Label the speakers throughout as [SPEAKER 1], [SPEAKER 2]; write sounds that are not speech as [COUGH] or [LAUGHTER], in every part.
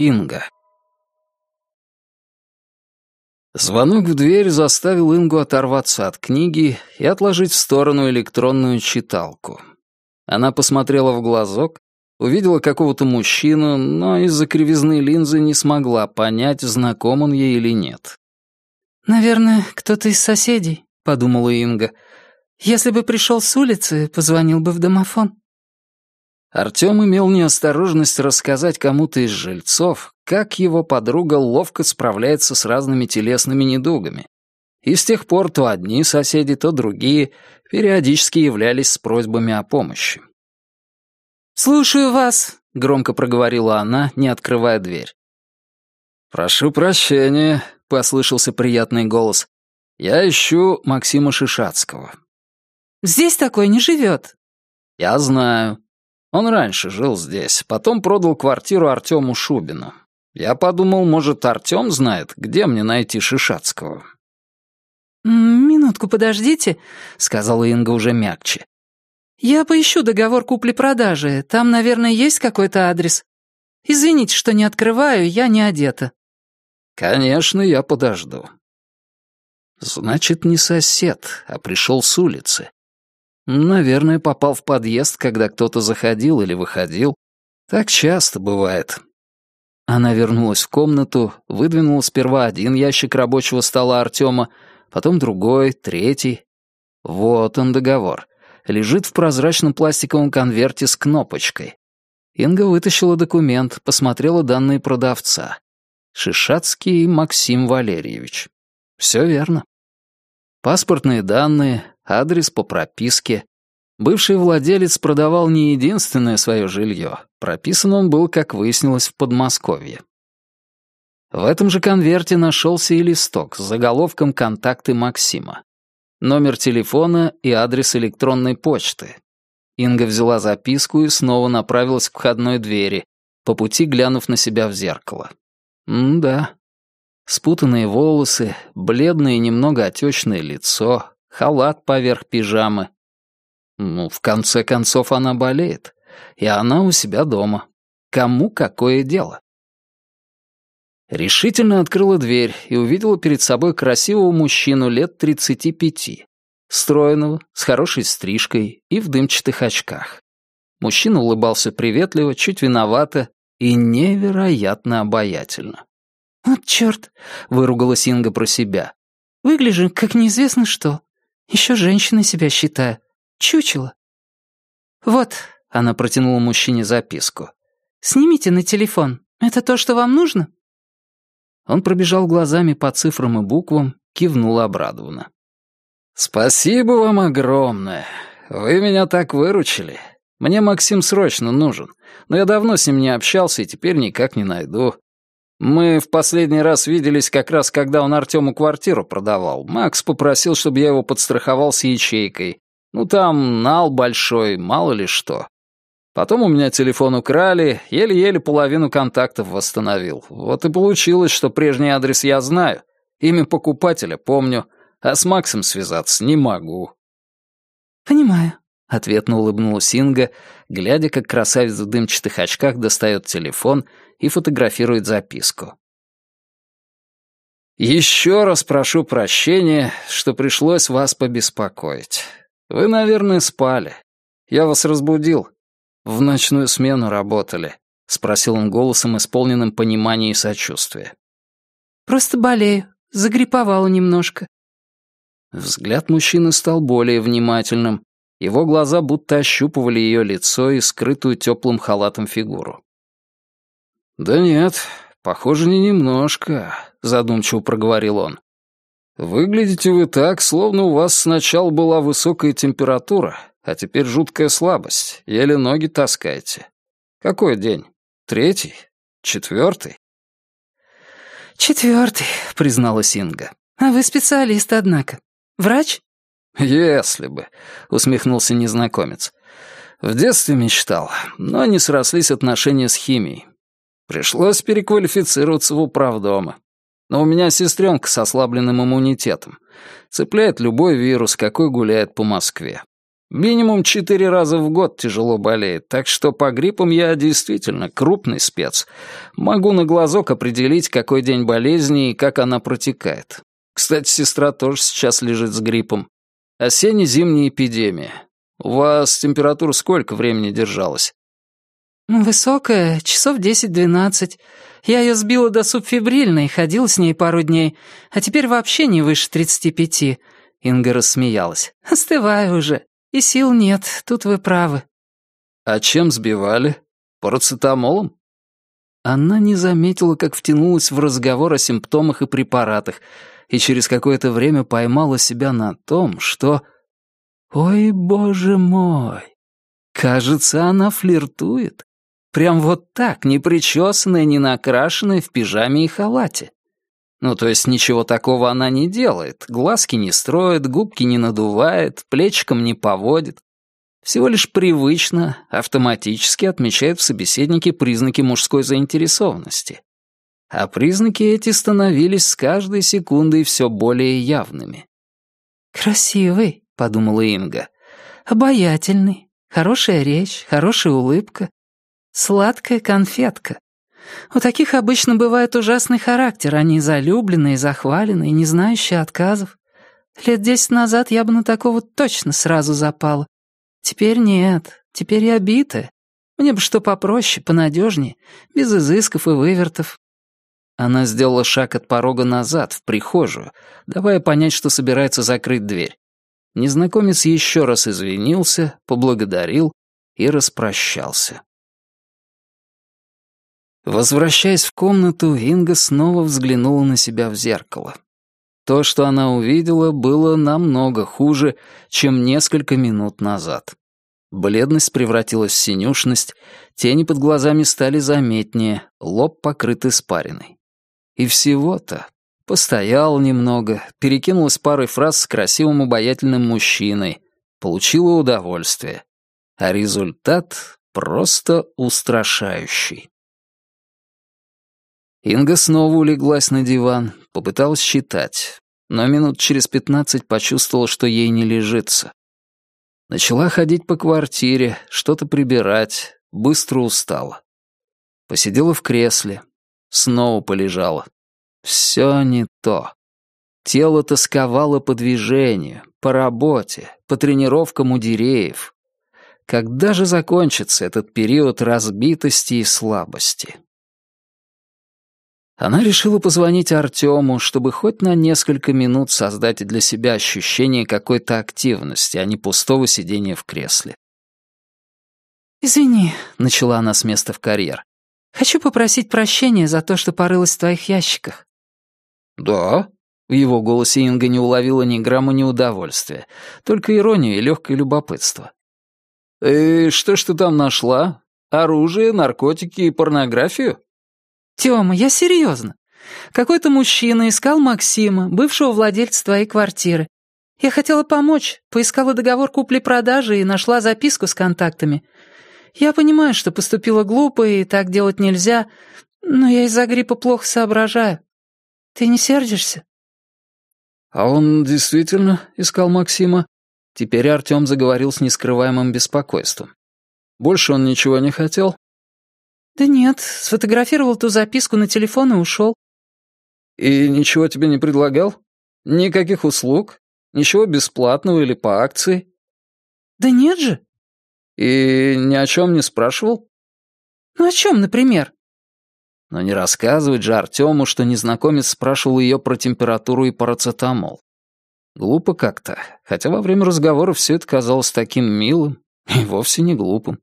[SPEAKER 1] Инга. Звонок в дверь заставил Ингу оторваться от книги и отложить в сторону электронную читалку. Она посмотрела в глазок, увидела какого-то мужчину, но из-за кривизны линзы не смогла понять, знаком он ей или нет.
[SPEAKER 2] «Наверное, кто-то из соседей», — подумала Инга. «Если бы пришел с улицы, позвонил бы в домофон».
[SPEAKER 1] Артём имел неосторожность рассказать кому-то из жильцов, как его подруга ловко справляется с разными телесными недугами. И с тех пор то одни соседи, то другие периодически являлись с просьбами о помощи.
[SPEAKER 2] «Слушаю вас», — громко проговорила
[SPEAKER 1] она, не открывая дверь. «Прошу прощения», — послышался приятный голос. «Я ищу Максима Шишацкого».
[SPEAKER 2] «Здесь такой не живет».
[SPEAKER 1] «Я знаю. Он раньше жил здесь, потом продал квартиру Артему Шубину. Я подумал, может, Артем знает, где мне найти Шишацкого.
[SPEAKER 2] «Минутку подождите», — сказала Инга уже мягче. «Я поищу договор купли-продажи. Там, наверное, есть какой-то адрес. Извините, что не открываю, я не одета».
[SPEAKER 1] «Конечно, я подожду». Значит, не сосед, а пришел с улицы. Наверное, попал в подъезд, когда кто-то заходил или выходил. Так часто бывает. Она вернулась в комнату, выдвинула сперва один ящик рабочего стола Артема, потом другой, третий. Вот он договор. Лежит в прозрачном пластиковом конверте с кнопочкой. Инга вытащила документ, посмотрела данные продавца. Шишацкий Максим Валерьевич. Все верно. Паспортные данные, адрес по прописке. Бывший владелец продавал не единственное свое жилье. Прописан он был, как выяснилось, в Подмосковье. В этом же конверте нашелся и листок с заголовком «Контакты Максима». Номер телефона и адрес электронной почты. Инга взяла записку и снова направилась к входной двери, по пути глянув на себя в зеркало. М-да. Спутанные волосы, бледное и немного отечное лицо, халат поверх пижамы. Ну, в конце концов, она болеет. И она у себя дома. Кому какое дело? Решительно открыла дверь и увидела перед собой красивого мужчину лет 35, стройного, с хорошей стрижкой и в дымчатых очках. Мужчина улыбался приветливо, чуть виновато и невероятно обаятельно.
[SPEAKER 2] «Вот черт!» — выругалась Инга про себя. «Выгляжу, как неизвестно что. Еще женщина себя считаю. Чучело». «Вот», — она протянула мужчине записку. «Снимите на телефон. Это то, что вам нужно?»
[SPEAKER 1] Он пробежал глазами по цифрам и буквам, кивнул обрадованно. «Спасибо вам огромное. Вы меня так выручили. Мне Максим срочно нужен, но я давно с ним не общался и теперь никак не найду. Мы в последний раз виделись как раз, когда он Артему квартиру продавал. Макс попросил, чтобы я его подстраховал с ячейкой. Ну, там нал большой, мало ли что. Потом у меня телефон украли, еле-еле половину контактов восстановил. Вот и получилось, что прежний адрес я знаю, имя покупателя помню, а с Максом связаться не могу.
[SPEAKER 2] «Понимаю», —
[SPEAKER 1] ответно улыбнулась Инга, глядя, как красавец в дымчатых очках достает телефон и фотографирует записку. «Еще раз прошу прощения, что пришлось вас побеспокоить. Вы, наверное, спали. Я вас разбудил. В ночную смену работали», — спросил он голосом, исполненным понимания и сочувствия.
[SPEAKER 2] «Просто болею. Загриповала немножко».
[SPEAKER 1] Взгляд мужчины стал более внимательным. Его глаза будто ощупывали ее лицо и скрытую теплым халатом фигуру. «Да нет, похоже, не немножко», — задумчиво проговорил он. «Выглядите вы так, словно у вас сначала была высокая температура, а теперь жуткая слабость, еле ноги таскаете. Какой день? Третий? Четвертый?»
[SPEAKER 2] «Четвертый», — призналась Инга. «А вы специалист, однако. Врач?»
[SPEAKER 1] «Если бы», — усмехнулся незнакомец. «В детстве мечтал, но не срослись отношения с химией. Пришлось переквалифицироваться в управдома. Но у меня сестренка с ослабленным иммунитетом. Цепляет любой вирус, какой гуляет по Москве. Минимум четыре раза в год тяжело болеет, так что по гриппам я действительно крупный спец. Могу на глазок определить, какой день болезни и как она протекает. Кстати, сестра тоже сейчас лежит с гриппом. Осенне-зимняя эпидемия. У вас температура сколько времени держалась?
[SPEAKER 2] Высокая, часов десять-двенадцать. Я ее сбила до субфибрильной, ходила с ней пару дней, а теперь вообще не выше тридцати пяти. Инга рассмеялась. Остываю уже. И сил нет, тут вы правы.
[SPEAKER 1] А чем сбивали? Парацетамолом? Она не заметила, как втянулась в разговор о симптомах и препаратах, и через какое-то время поймала себя на том, что... Ой, боже мой! Кажется, она флиртует. Прям вот так, не причесанная, не накрашенная, в пижаме и халате. Ну, то есть ничего такого она не делает, глазки не строит, губки не надувает, плечиком не поводит. Всего лишь привычно, автоматически отмечает в собеседнике признаки мужской заинтересованности. А признаки эти становились с каждой секундой все более явными.
[SPEAKER 2] «Красивый», — подумала Инга, — «обаятельный, хорошая речь, хорошая улыбка, сладкая конфетка. У таких обычно бывает ужасный характер, они залюбленные, захваленные, не знающие отказов. Лет десять назад я бы на такого точно сразу запала. Теперь нет, теперь я битая. Мне бы что попроще, понадежнее, без изысков и вывертов.
[SPEAKER 1] Она сделала шаг от порога назад, в прихожую, давая понять, что собирается закрыть дверь. Незнакомец еще раз извинился, поблагодарил и распрощался. Возвращаясь в комнату, Инга снова взглянула на себя в зеркало. То, что она увидела, было намного хуже, чем несколько минут назад. Бледность превратилась в синюшность, тени под глазами стали заметнее, лоб покрыт испариной. И всего-то. Постоял немного, перекинулась парой фраз с красивым обаятельным мужчиной, получила удовольствие. А результат просто устрашающий. Инга снова улеглась на диван, попыталась считать, но минут через пятнадцать почувствовала, что ей не лежится. Начала ходить по квартире, что-то прибирать, быстро устала. Посидела в кресле, снова полежала. Все не то. Тело тосковало по движению, по работе, по тренировкам у деревьев. Когда же закончится этот период разбитости и слабости? Она решила позвонить Артему, чтобы хоть на несколько минут создать для себя ощущение какой-то активности, а не пустого сидения в кресле.
[SPEAKER 2] «Извини», — начала она с места в карьер. «Хочу попросить прощения за то, что порылась в твоих ящиках».
[SPEAKER 1] «Да?» В его голосе Инга не уловила ни грамма неудовольствия, только иронию и легкое любопытство. «И что ж ты там нашла? Оружие, наркотики и порнографию?»
[SPEAKER 2] «Тёма, я серьезно. Какой-то мужчина искал Максима, бывшего владельца твоей квартиры. Я хотела помочь, поискала договор купли-продажи и нашла записку с контактами. Я понимаю, что поступила глупо и так делать нельзя, но я из-за гриппа плохо соображаю. Ты не сердишься?»
[SPEAKER 1] «А он действительно искал Максима?» Теперь Артём заговорил с нескрываемым беспокойством. «Больше он ничего не хотел?»
[SPEAKER 2] «Да нет, сфотографировал ту записку на телефон и ушел».
[SPEAKER 1] «И ничего тебе не предлагал? Никаких услуг? Ничего бесплатного или по акции?»
[SPEAKER 2] «Да нет же».
[SPEAKER 1] «И ни о чем не спрашивал?»
[SPEAKER 2] «Ну о чем, например?»
[SPEAKER 1] Но не рассказывать же Артему, что незнакомец спрашивал ее про температуру и парацетамол. Глупо как-то, хотя во время разговора все это казалось таким милым и вовсе не глупым.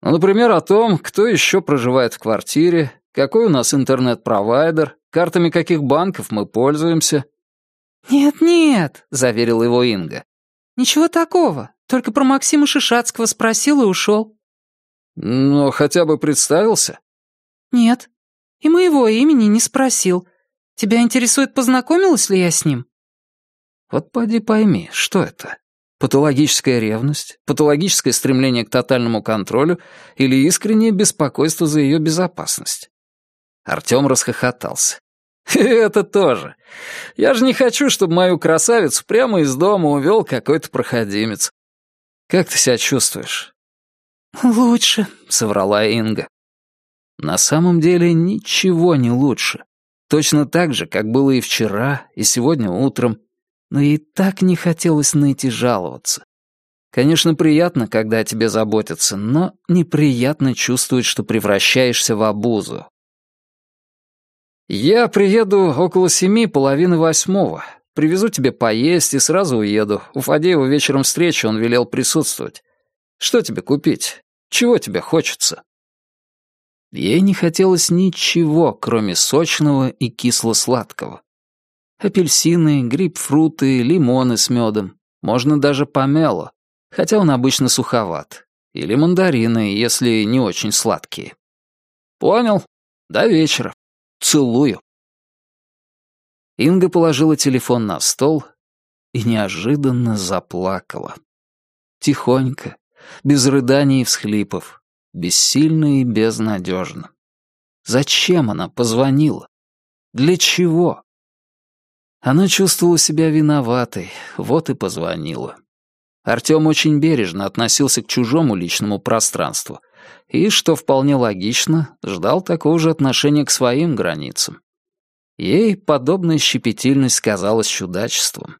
[SPEAKER 1] Ну, например, о том, кто еще проживает в квартире, какой у нас интернет-провайдер, картами каких банков мы пользуемся.
[SPEAKER 2] «Нет-нет», — заверила его Инга. «Ничего такого, только про Максима Шишацкого спросил и ушел».
[SPEAKER 1] «Но хотя бы представился?»
[SPEAKER 2] «Нет, и моего имени не спросил. Тебя интересует, познакомилась ли я с ним?»
[SPEAKER 1] «Вот поди пойми, что это? Патологическая ревность, патологическое стремление к тотальному контролю или искреннее беспокойство за ее безопасность. Артем расхохотался. [LAUGHS] «Это тоже. Я же не хочу, чтобы мою красавицу прямо из дома увел какой-то проходимец. Как ты себя чувствуешь?»
[SPEAKER 2] «Лучше», —
[SPEAKER 1] соврала Инга. На самом деле ничего не лучше. Точно так же, как было и вчера, и сегодня утром. Но ей так не хотелось ныть и жаловаться. Конечно, приятно, когда о тебе заботятся, но неприятно чувствовать, что превращаешься в обузу. «Я приеду около семи, половины восьмого. Привезу тебе поесть и сразу уеду. У Фадеева вечером встреча, он велел присутствовать. Что тебе купить? Чего тебе хочется?» Ей не хотелось ничего, кроме сочного и кисло-сладкого. Апельсины, грейпфруты, лимоны с медом. Можно даже помело, хотя он обычно суховат. Или мандарины, если не очень сладкие. Понял. До вечера. Целую. Инга положила телефон на стол и неожиданно заплакала. Тихонько, без рыданий и всхлипов, бессильно и безнадежно. Зачем она позвонила? Для чего? Она чувствовала себя виноватой, вот и позвонила. Артём очень бережно относился к чужому личному пространству и, что вполне логично, ждал такого же отношения к своим границам. Ей подобная щепетильность казалась чудачеством.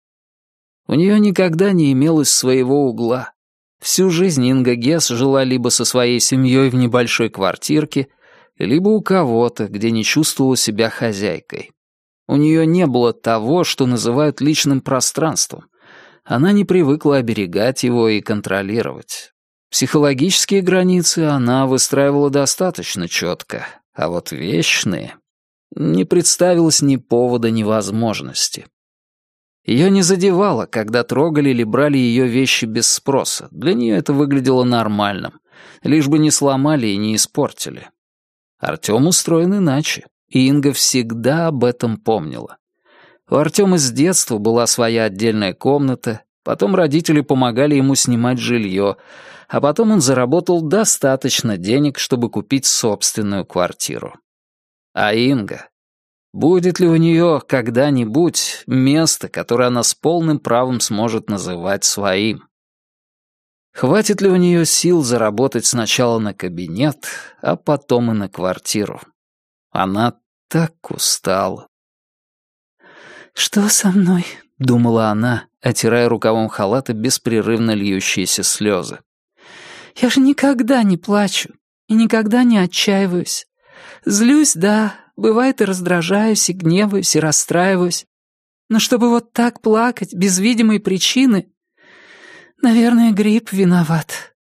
[SPEAKER 1] У неё никогда не имелось своего угла, Всю жизнь Инга Гесс жила либо со своей семьей в небольшой квартирке, либо у кого-то, где не чувствовала себя хозяйкой. У нее не было того, что называют личным пространством. Она не привыкла оберегать его и контролировать. Психологические границы она выстраивала достаточно четко, а вот вечные... Не представилось ни повода, ни возможности. Ее не задевало, когда трогали или брали ее вещи без спроса. Для нее это выглядело нормальным. Лишь бы не сломали и не испортили. Артем устроен иначе, и Инга всегда об этом помнила. У Артема с детства была своя отдельная комната, потом родители помогали ему снимать жилье, а потом он заработал достаточно денег, чтобы купить собственную квартиру. А Инга Будет ли у нее когда-нибудь место, которое она с полным правом сможет называть своим? Хватит ли у нее сил заработать сначала на кабинет, а потом и на квартиру? Она так устала.
[SPEAKER 2] «Что со мной?»
[SPEAKER 1] — думала она, отирая рукавом халата беспрерывно льющиеся слезы.
[SPEAKER 2] «Я же никогда не плачу и никогда не отчаиваюсь. Злюсь, да, Бывает, и раздражаюсь, и гневаюсь, и расстраиваюсь. Но чтобы вот так плакать, без видимой причины... Наверное, грипп виноват.